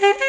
Yeah.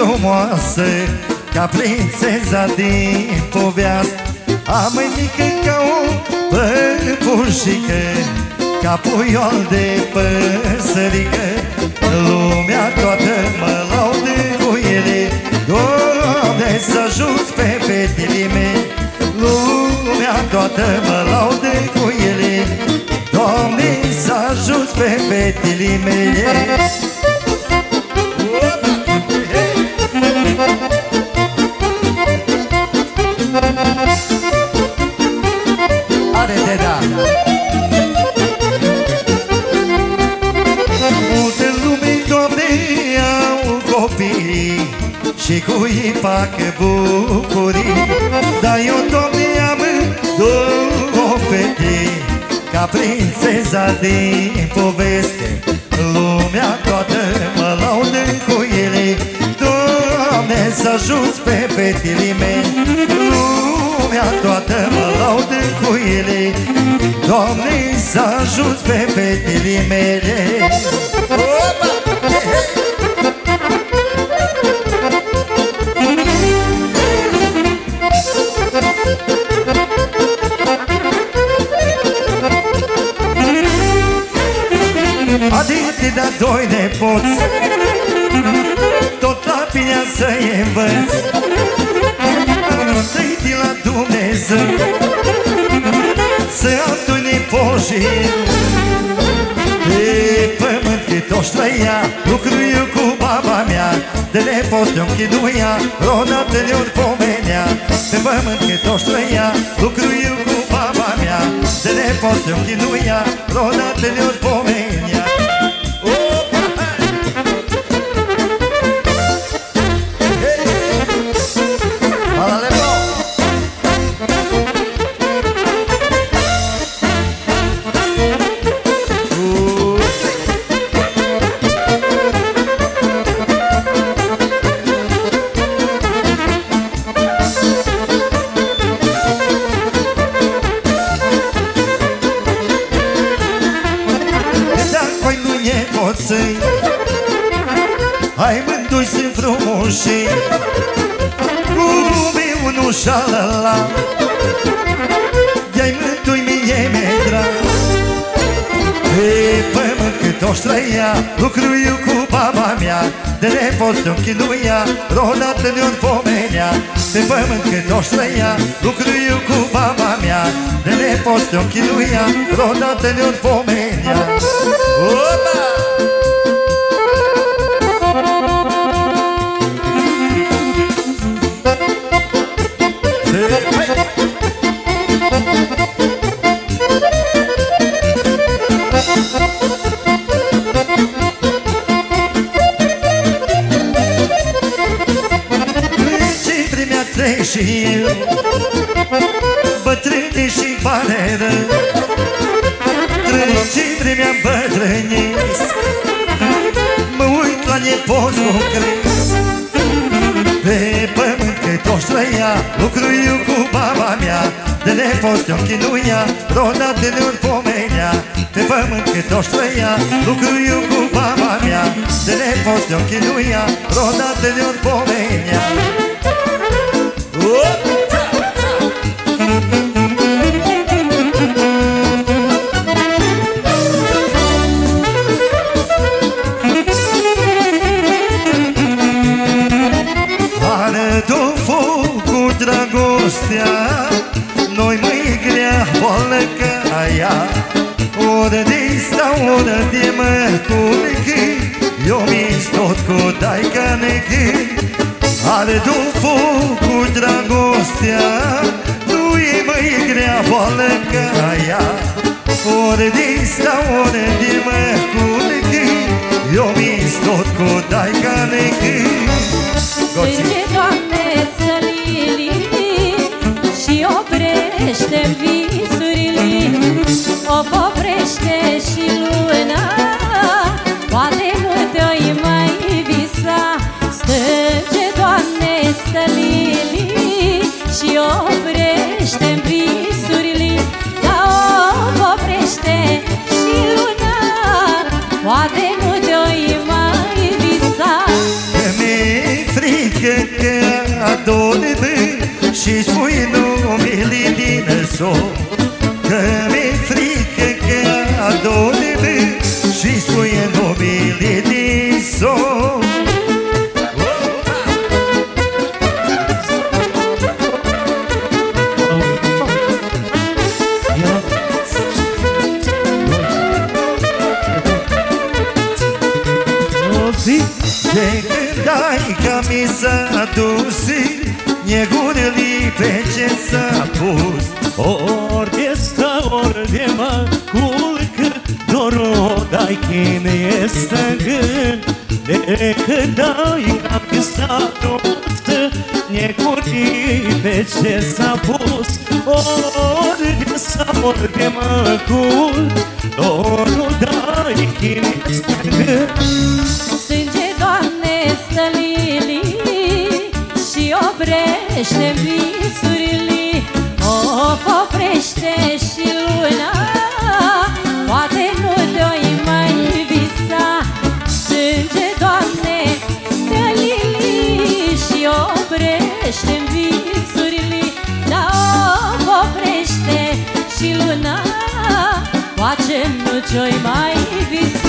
frumoasă Ca prințeza din poveastă Am în mică ca o păpușică Ca puiol de păsărică. Lumea toată mă laudă cu ele Doamne, să ajuți pe fetele mele Lumea toată mă laudă cu ele Doamne, să ajuți pe fetele mele copii Și cu ei fac bucurii. Dar eu, Doamne, am două fete Ca prințeza din poveste. Lumea toată mă laudă cu ele. Doamne, să ajuți pe fetele mele Lumea toată mă laudă cu ele. Doamne, să ajuți pe fetele mele. Adică doi nepoți Tot la bine să-i învăț. Să-i de la Dumnezeu. Să am doi nepoși Pe pământ cât o trăia. Lucru eu cu baba mea. De nepoți te-o închiduia. Rodată ne-o pomenea. Pe pământ cât o trăia. Lucru eu cu baba mea. De nepoți te-o închiduia. Rodată ne-o pomenea o trăia Lucru eu cu baba mea. De nepoț te-o închinuia Rodată ne-o pomenea Pe pământ cât o trăia Lucru eu cu baba mea. De nepoț te-o închinuia Rodată ne-o pomenea Opa! Nepoți cum cresc Pe pământ cât o trăia Lucru eu cu baba mea. De nepoți te-o închinuia Rodată ne-o pomenea. Pe pământ cât o trăia Lucru eu cu baba mea. De nepoți te-o închinuia Rodată ne-o pomenea stau, oră de mă culcă Eu mi tot cu taica negă Arăt-o foc cu dragostea Nu e măi grea boală ca aia Ori de stau, ori de mă culc Eu mi tot cu daica necând Sânge, Doamne, să lili Și oprește visurile. O poprește și luna că adormi Și spui numele din sol De când ai ca mi s-a dus Negurili pe ce s-a pus Ori de stă, ori de mă culc Dorul dai cine este în gând De când ai cam s-a dus Neguri pe ce oprește visurile O oprește și luna. Poate nu te-oi mai visa Sânge, Doamne, stă lili Și oprește visurile Da, o oprește și luna. Poate nu te-oi mai visa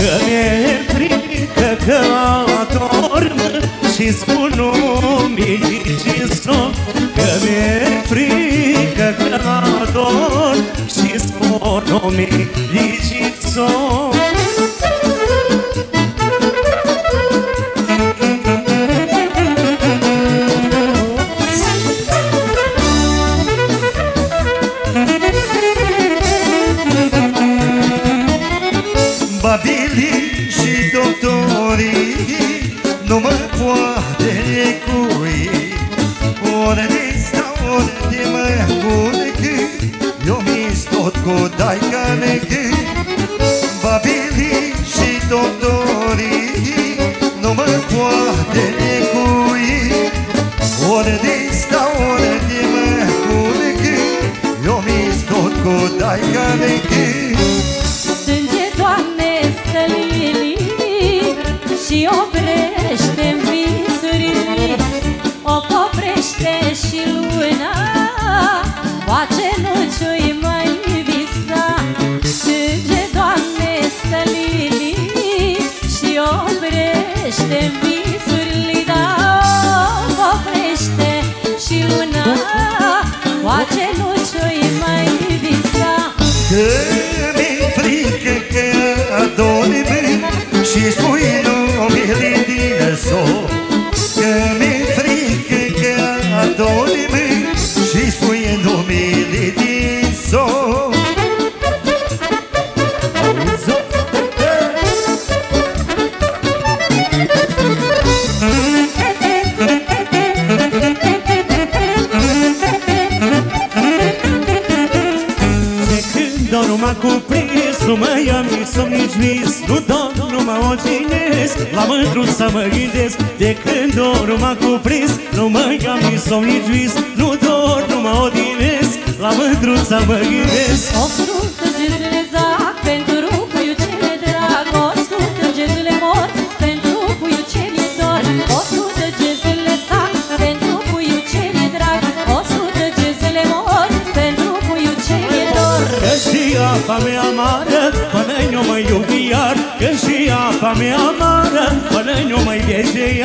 Că mi-e frică că adorm Și spun numele și somn Că mi-e frică că adorm Și spun numele și somn cu daica necând Babilii și doctorii Nu mă poate lecui Ori de stau, ori de mă culc Eu mi tot cu daica necând mândruță mă gândesc De când dorul m-a cuprins. Nu mai am nici somn, nici vis Nu dorm, nu mă odinesc. La mândruță mă gândesc. O sută gândele zac pentru puiul ce mi-e drag O sută gândele mor pentru puiul ce mi-e dor O sută gândele zac pentru puiul ce mi-e drag. O sută gândele mor pentru puiul ce mi-e dor. Că și apa mea amară Până nu mă iubi iar. Că și apa mea amară Până nu mă iese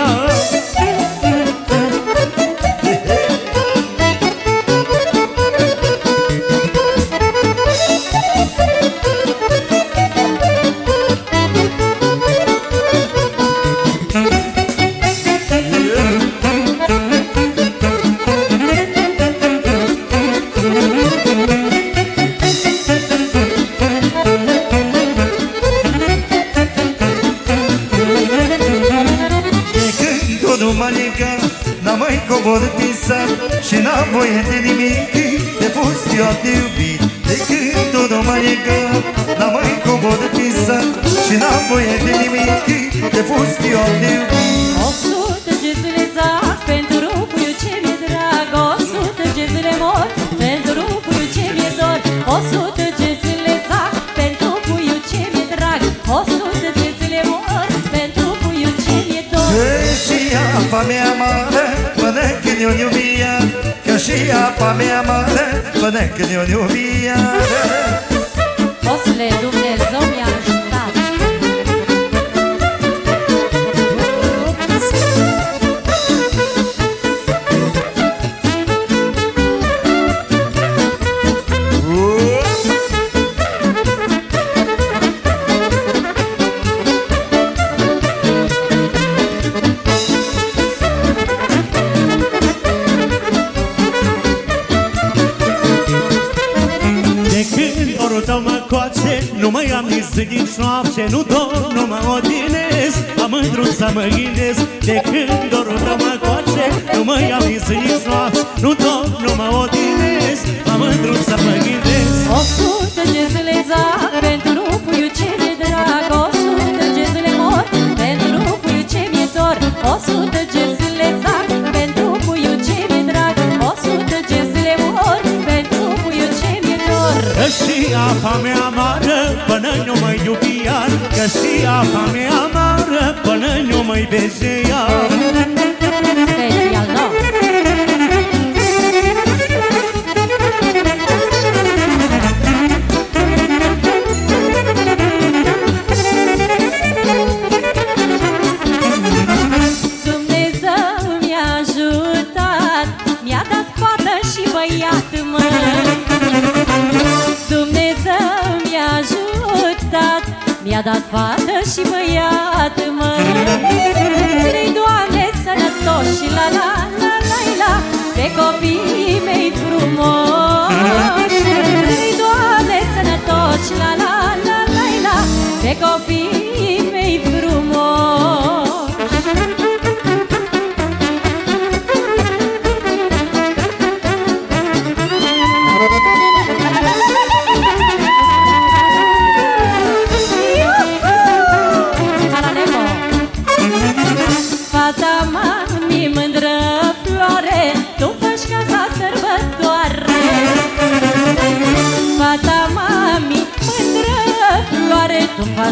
Că și apa mea amară Până nu mai iubi iar. Că și apa mea amară Până nu mai vezi iar. dat fată și băiat, mă Ține-i, Doamne, sănătos și la la la la la Pe copiii mei frumoși. Ține-i, Doamne, sănătos și la la la la la Pe copiii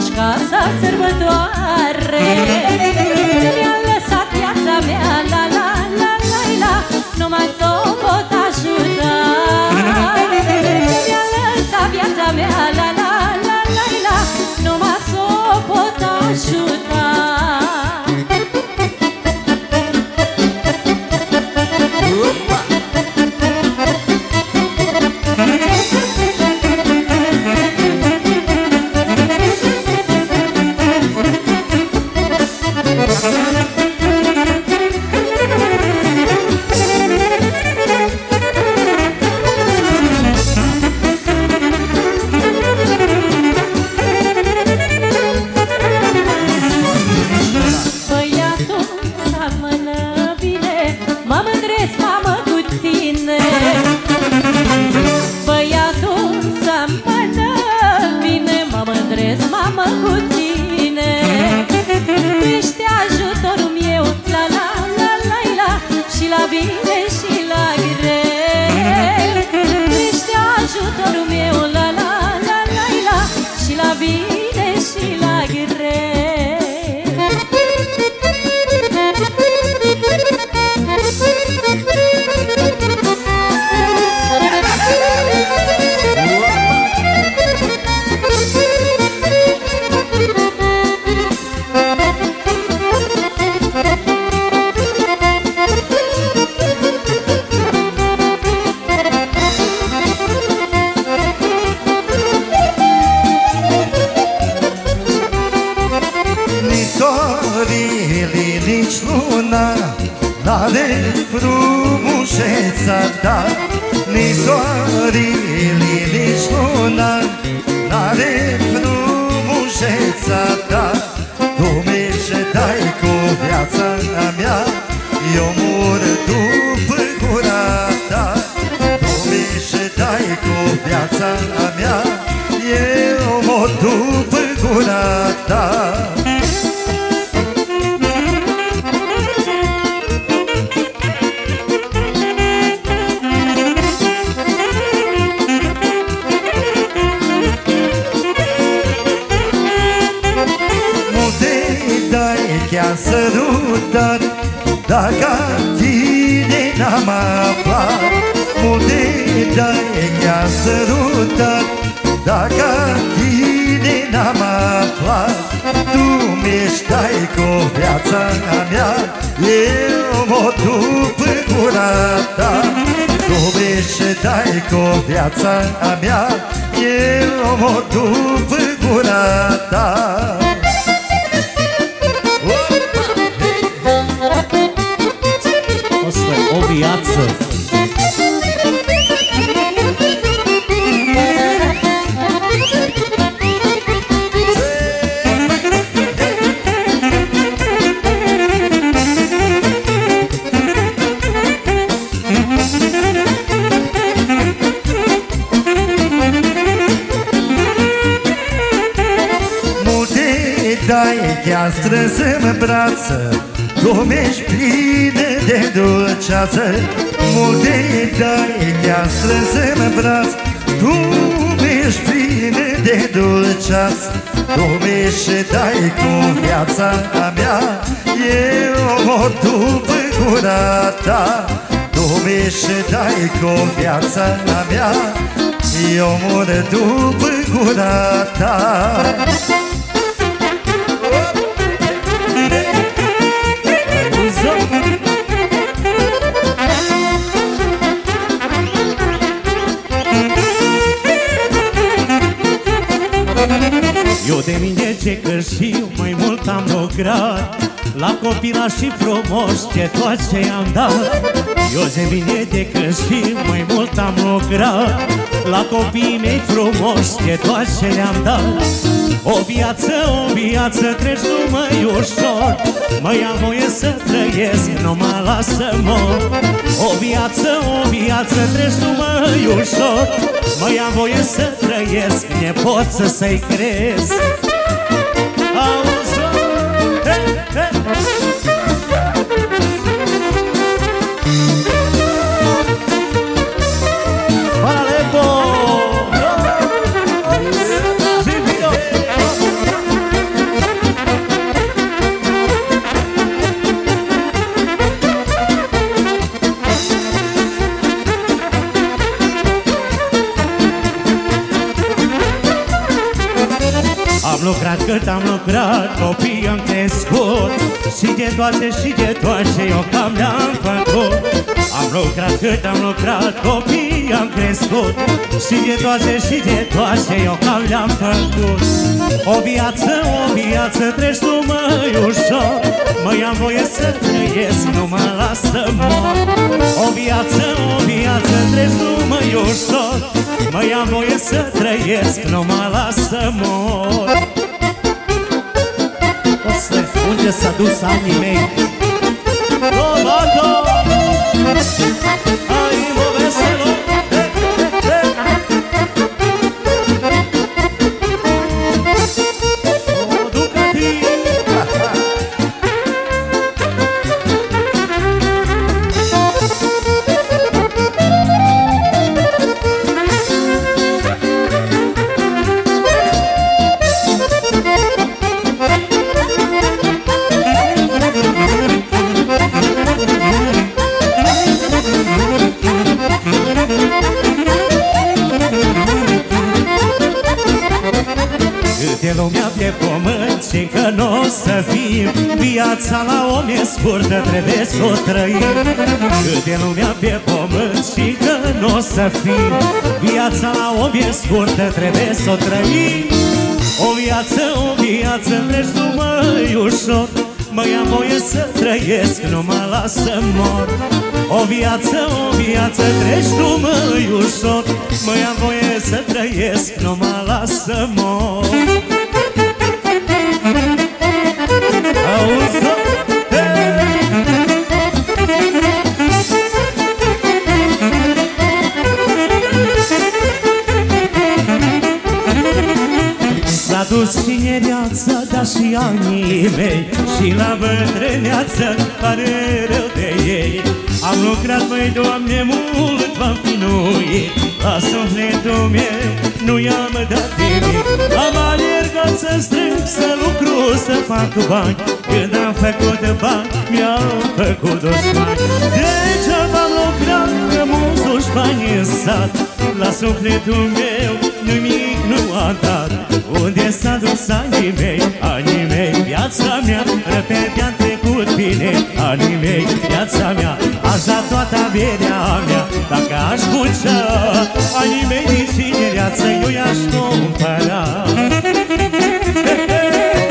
casa sărbătoare. Dai chiar sărutat Dacă tine n-am aflat Multe dai chiar sărutat Dacă tine n-am aflat Tu mi-ești dai cu viața mea Eu mă după gura ta. Tu mi-ești dai cu viața mea Eu mă după gura ta o viață. Multe dai chiar strâns în brață Tu mi-ești plină de dulceață Multe dai chiar strâns în brață Tu mi-ești plină de dulceață Tu mi-ești dai cu viața mea. Eu mă după gura ta Tu mi-ești dai cu viața mea. Eu mor după gura ta mine ce că știu mai mult am lucrat La copila și frumos ce toate am dat. Eu de mine de că știu mai mult am lucrat La copiii mei frumos ce toate le-am dat. O viață, o viață treci numai ușor. Mai am voie să trăiesc, nu mă las să mor O viață, o viață treci numai ușor. Mai am voie să trăiesc, nepoță să-i cresc havuza hey hey cât am lucrat, copii am crescut. Și de toate și de toate eu cam le-am făcut. Am lucrat cât am lucrat, copii am crescut. Și de toate și de toate eu cam le-am făcut. O viață, o viață treci tu mai ușor. Măi am voie să trăiesc, nu mă las să mor. O viață, o viață treci tu mai ușor. Măi am voie să trăiesc, nu mă las să mor Osle, unde s-a dus anii mei? Romato! Că nu o să fim Viața la om e scurtă, trebuie să o trăim. Câte lumea pe pământ și că nu o să fim Viața la om e scurtă, trebuie să o trăim. O viață, o viață, treci numai ușor. Măi, am voie să trăiesc, nu mă las să mor. O viață, o viață, treci tu măi ușor. Măi, am voie să trăiesc, nu mă las să mor dus tinereața, dar și anii mei. Și la bătrâneață pare rău de ei. Am lucrat, măi, Doamne, mult v-am chinuit La sufletul meu nu i-am dat nimic. Am alergat să strâng, să lucru, să fac bani. Când am făcut bani, mi-au făcut dușmani Degeaba am lucrat, că mulți dușmani în sat? La sufletul meu nimic nu a dat. Unde s-a dus anii mei, anii mei Viața mea, repede am trecut bine Anii mei, viața mea. Aș da toată averea mea Dacă aș putea. Anii mei din tinereață Eu i-aș cumpăra. Și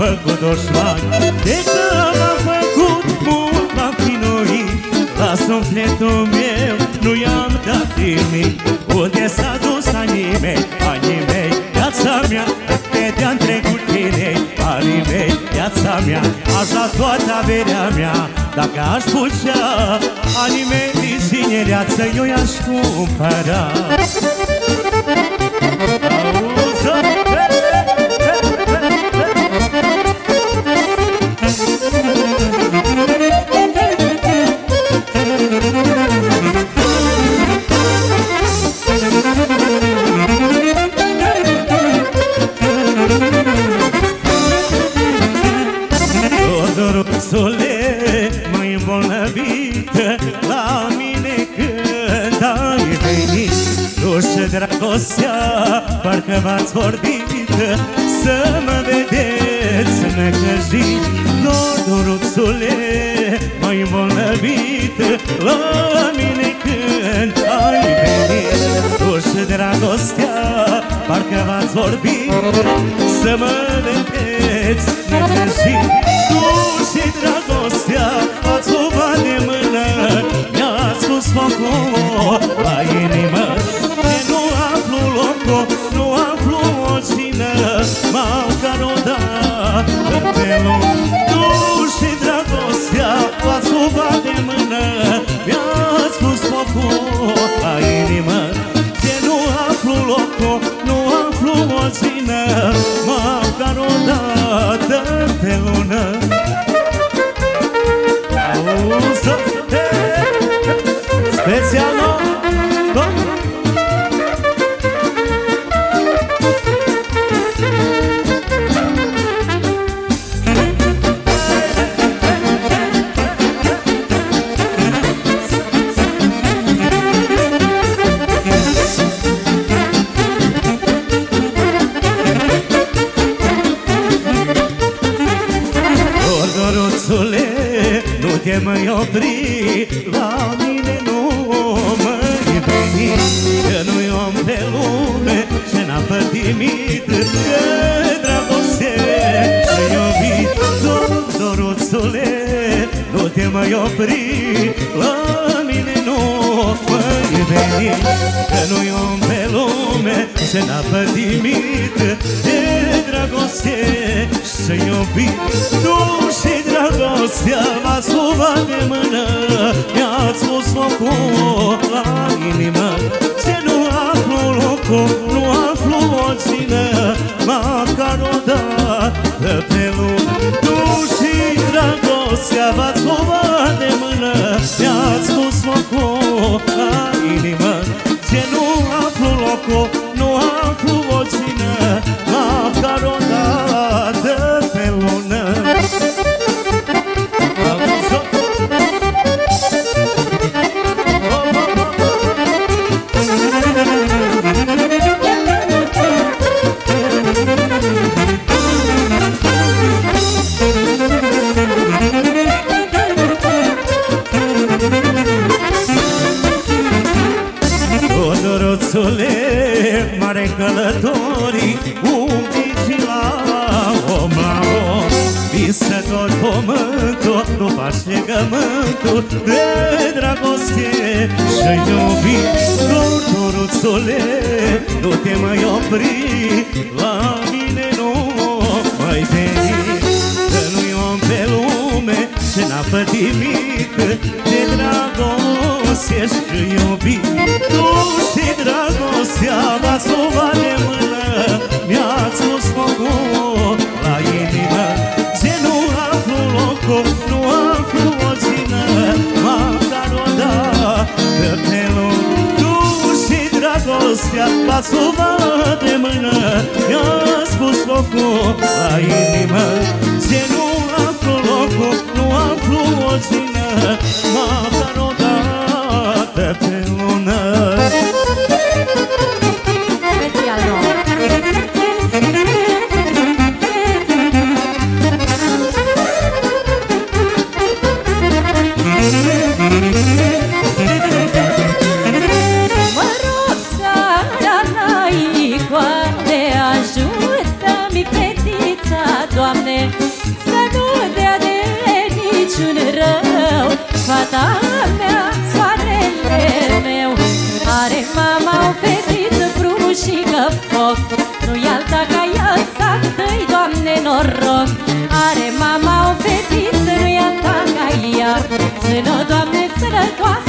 făcut dușmani De când am făcut mult m-am chinuit? La sufletul meu nu i-am dat nimic. Unde s-a dus anii mei, anii mei Viața mea, de-a trecut tine Anii mei, viața mea. Aș da toată averea mea. Dacă aș putea Anii mei din tinereață Eu i-aș cumpăra de dragostea Parcă v-ați vorbit Să mă vedeți necăjit Tu și dragostea Ați luat de mână Mi-ați spus focul la inimă. Că nu aflu locul Nu aflu o cină M-au carodat în felul. Tu și dragostea Ați luat de mână pe lună Auzi să apă dimită de dragoste și să iubi Tu și dragostea m-a luat de mână Mi-ați pus locul la inimă Ce nu aflu locul, nu aflu o țină Măcar o dată pe lume. Tu și dragostea v-ați luat de mână Mi-ați pus locul la inimă. llevaron dor de dragoste Și-ai iubit dor, doruțule Nu te mai opri la mine Nu mai veni. Că nu-i om pe lume Ce n-a De dragoste și iubit Ia-ți o de mână Mi-a spus locul la inimă. Vino, Doamne, sănătoasă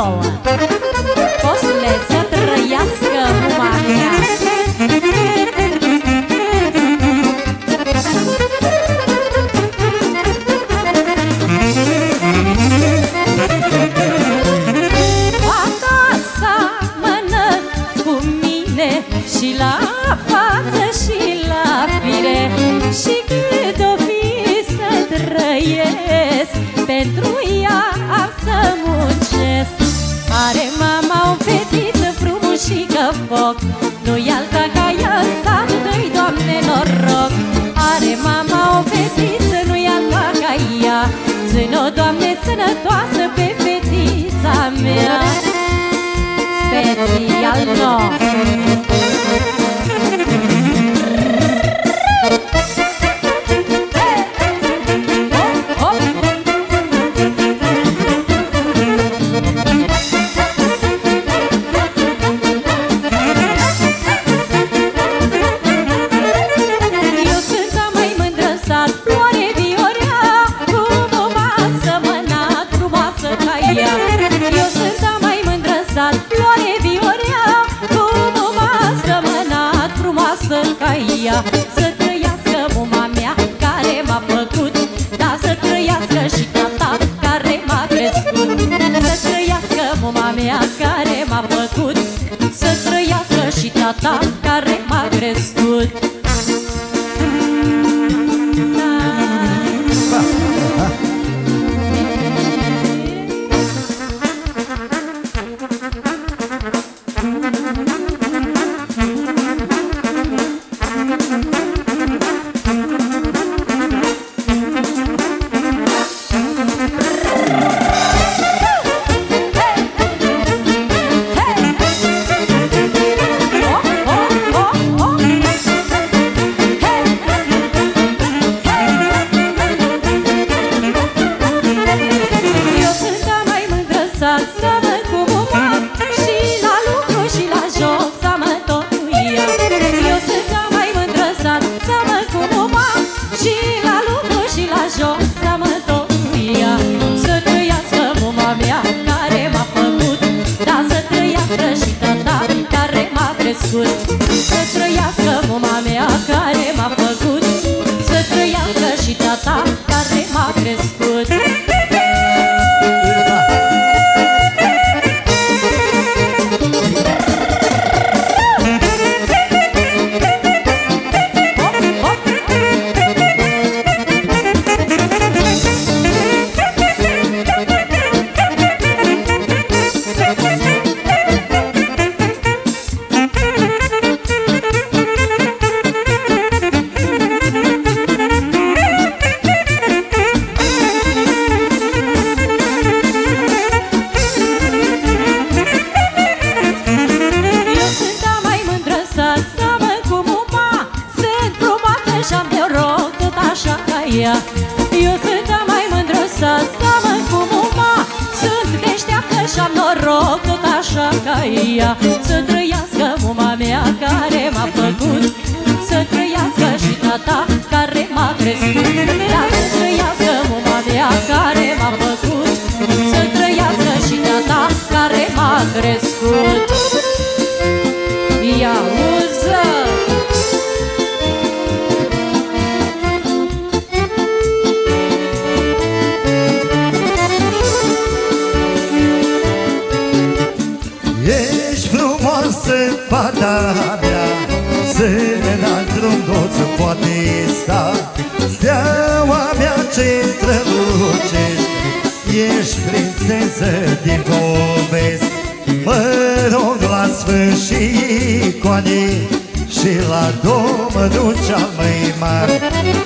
Pessoa. Doamne, sănătoasă pe fetița mea Special no sweat.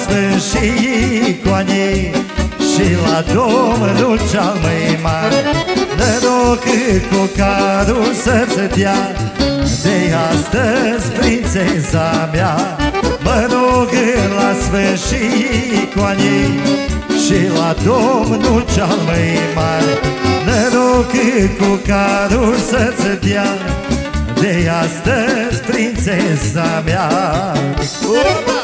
sfârșit icoanei Și la Domnul cel mai mare. Noroc cu cadul să-ți dea De astăzi prințeza mea. Mă rog la sfârșit icoanei Și la Domnul cel mai mare. Noroc cu cadul să-ți dea de astăzi prințesa mea. Opa!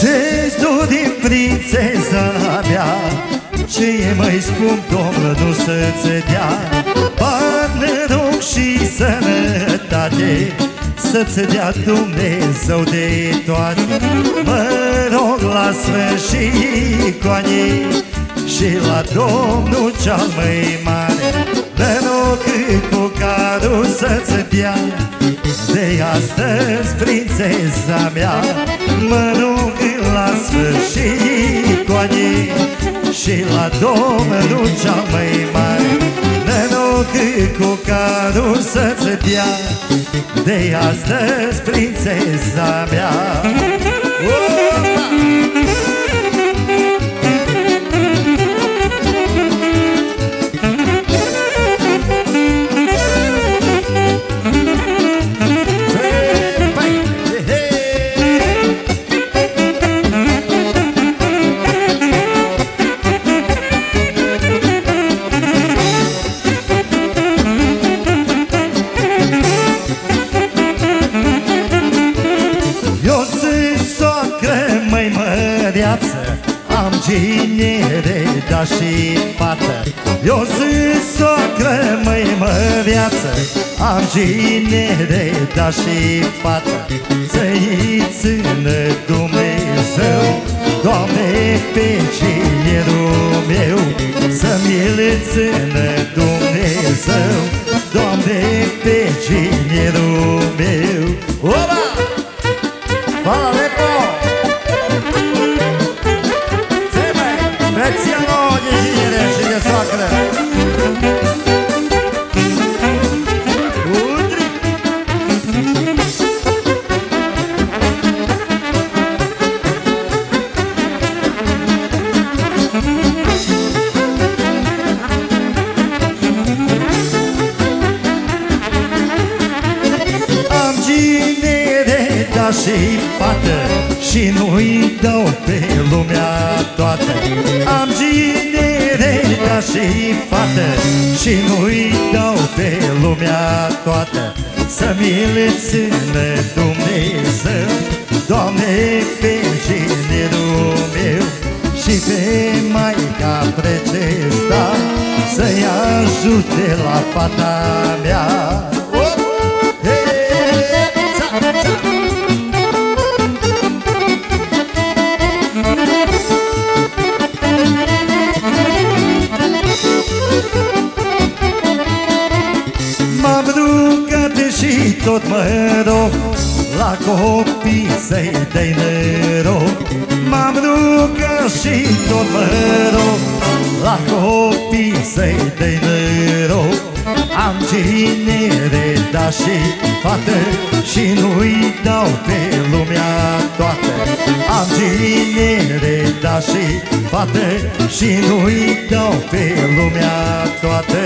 Ce-ți din prințesa mea? Ce e mai scump, domnul, nu să-ți dea? Bani, noroc și sănătate să-ți dea Dumnezeu de toate. Mă rog la sfârșit cu anii Și la Domnul cel mai mare. Noroc cu cadul să-ți dea De astăzi prințesa mea Mă rog la sfârșit cu anii Și la Domnul cel mai mare Noroc cu cadul să-ți dea. De astăzi prințesa mea ginere, da și fată. Eu sunt soacră, măi, mă, viață. Am ginere, da și fată. Să-i țină Dumnezeu. Doamne, pe ginierul meu Să mi-l țină Dumnezeu. Doamne, pe ginierul meu Oba! Să mi le țină Dumnezeu Doamne, pe ginerul meu Și pe Maica Precesta Să-i ajute la fata și tot mă rog La copii să-i dai noroc Am ginere, da și fată Și nu-i dau pe lumea toată Am ginere, da și fată Și nu-i dau pe lumea toată